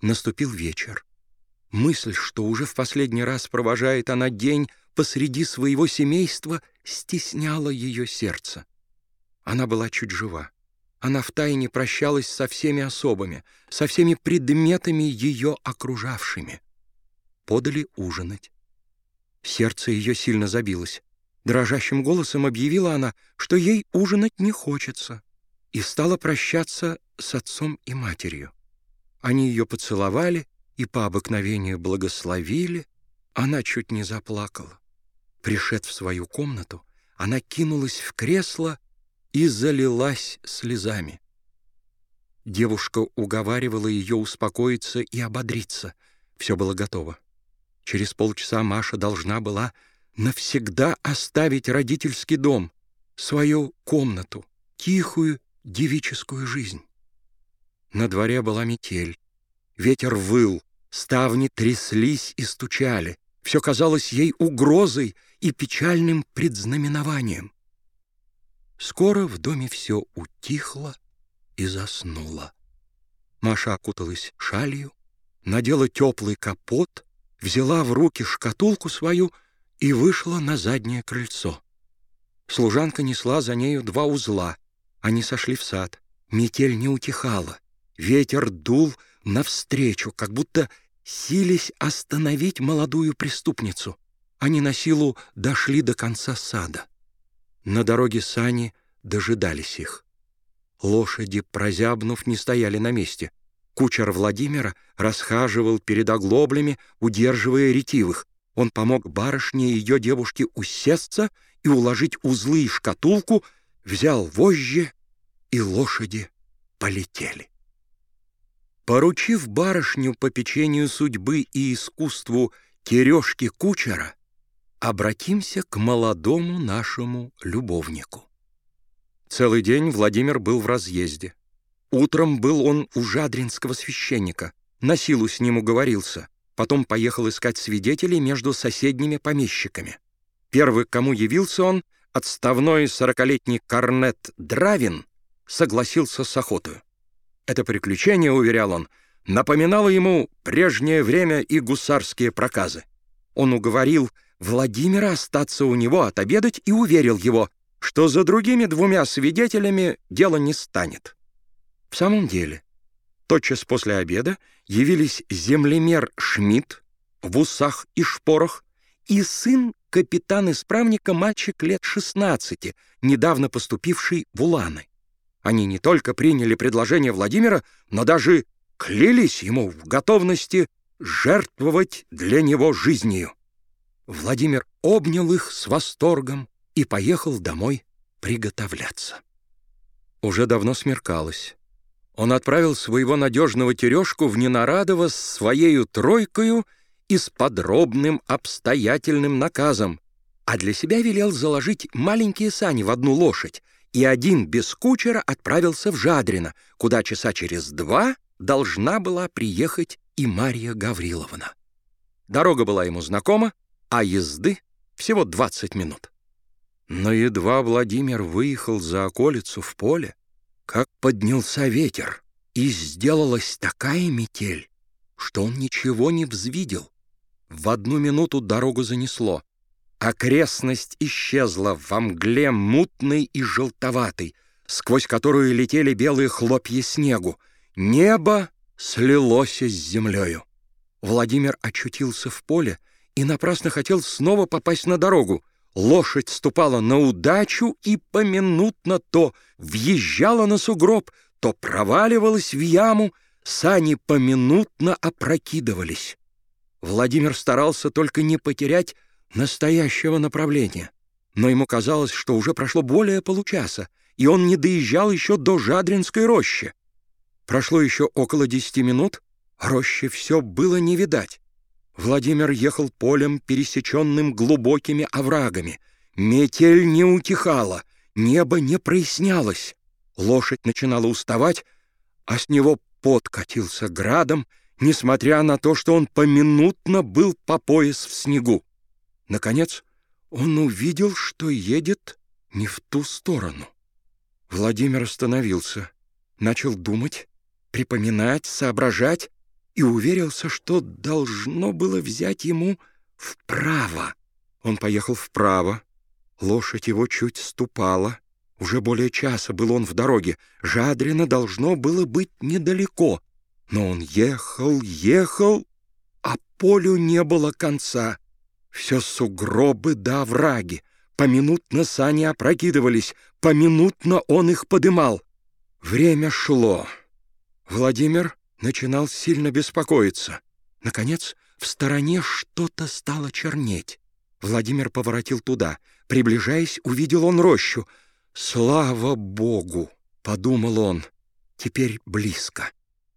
Наступил вечер. Мысль, что уже в последний раз провожает она день посреди своего семейства, стесняла ее сердце. Она была чуть жива. Она втайне прощалась со всеми особами, со всеми предметами ее окружавшими. Подали ужинать. Сердце ее сильно забилось. Дрожащим голосом объявила она, что ей ужинать не хочется, и стала прощаться с отцом и матерью. Они ее поцеловали и по обыкновению благословили. Она чуть не заплакала. Пришед в свою комнату, она кинулась в кресло и залилась слезами. Девушка уговаривала ее успокоиться и ободриться. Все было готово. Через полчаса Маша должна была навсегда оставить родительский дом, свою комнату, тихую девическую жизнь. На дворе была метель. Ветер выл, ставни тряслись и стучали. Все казалось ей угрозой и печальным предзнаменованием. Скоро в доме все утихло и заснуло. Маша окуталась шалью, надела теплый капот, взяла в руки шкатулку свою и вышла на заднее крыльцо. Служанка несла за нею два узла. Они сошли в сад. Метель не утихала. Ветер дул навстречу, как будто сились остановить молодую преступницу. Они на силу дошли до конца сада. На дороге сани дожидались их. Лошади, прозябнув, не стояли на месте. Кучер Владимира расхаживал перед оглоблями, удерживая ретивых. Он помог барышне и ее девушке усесться и уложить узлы и шкатулку, взял вожжи, и лошади полетели. Поручив барышню по печенью судьбы и искусству Терешки Кучера, Обратимся к молодому нашему любовнику. Целый день Владимир был в разъезде. Утром был он у жадринского священника, на силу с ним уговорился, потом поехал искать свидетелей между соседними помещиками. Первый, к кому явился он, отставной сорокалетний корнет Дравин, согласился с охотой. Это приключение, уверял он, напоминало ему прежнее время и гусарские проказы. Он уговорил Владимира остаться у него отобедать и уверил его, что за другими двумя свидетелями дело не станет. В самом деле, тотчас после обеда явились землемер Шмидт в усах и шпорах и сын капитан-исправника мальчик лет 16, недавно поступивший в Уланы. Они не только приняли предложение Владимира, но даже клялись ему в готовности жертвовать для него жизнью. Владимир обнял их с восторгом и поехал домой приготовляться. Уже давно смеркалось. Он отправил своего надежного Терешку в Ненарадово с своею тройкою и с подробным обстоятельным наказом, а для себя велел заложить маленькие сани в одну лошадь, и один без кучера отправился в Жадрино, куда часа через два должна была приехать и Марья Гавриловна. Дорога была ему знакома, а езды всего 20 минут. Но едва Владимир выехал за околицу в поле, как поднялся ветер, и сделалась такая метель, что он ничего не взвидел. В одну минуту дорогу занесло. Окрестность исчезла во мгле мутной и желтоватой, сквозь которую летели белые хлопья снегу. Небо слилось с землею. Владимир очутился в поле, и напрасно хотел снова попасть на дорогу. Лошадь ступала на удачу и поминутно то въезжала на сугроб, то проваливалась в яму, сани поминутно опрокидывались. Владимир старался только не потерять настоящего направления, но ему казалось, что уже прошло более получаса, и он не доезжал еще до Жадринской рощи. Прошло еще около десяти минут, рощи все было не видать. Владимир ехал полем, пересеченным глубокими оврагами. Метель не утихала, небо не прояснялось. Лошадь начинала уставать, а с него пот катился градом, несмотря на то, что он поминутно был по пояс в снегу. Наконец, он увидел, что едет не в ту сторону. Владимир остановился, начал думать, припоминать, соображать, и уверился, что должно было взять ему вправо. Он поехал вправо, лошадь его чуть ступала. Уже более часа был он в дороге. Жадрино должно было быть недалеко. Но он ехал, ехал, а полю не было конца. Все сугробы да овраги. Поминутно сани опрокидывались, поминутно он их подымал. Время шло. Владимир начинал сильно беспокоиться. Наконец, в стороне что-то стало чернеть. Владимир поворотил туда. Приближаясь, увидел он рощу. «Слава Богу!» — подумал он. «Теперь близко».